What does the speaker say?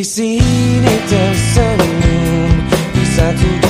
Di sini tersenyum di satu.